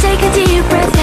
take a deep breath.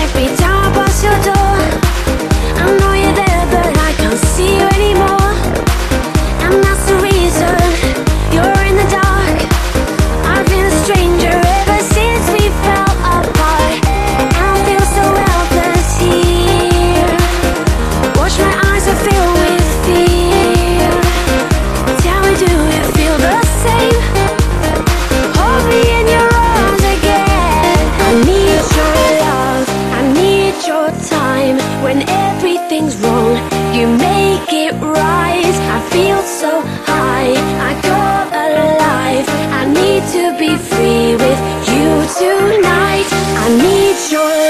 it's your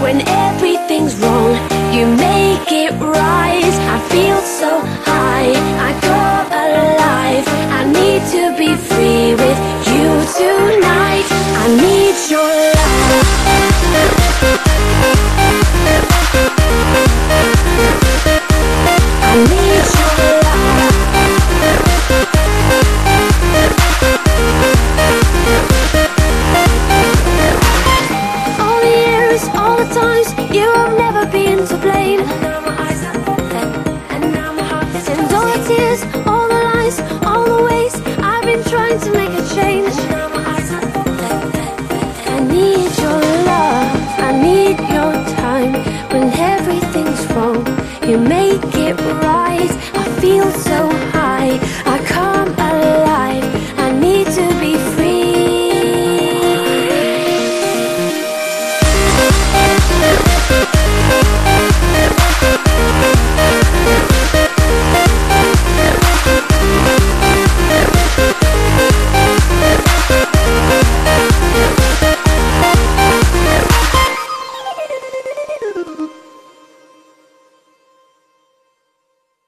When everything's wrong, you make it right. I feel so high. being to blame. And now my eyes are open, and now my heart is And all the tears, all the lies, all the ways I've been trying to make a change. I need your love, I need your time. When everything's wrong, you make it right. I feel so high.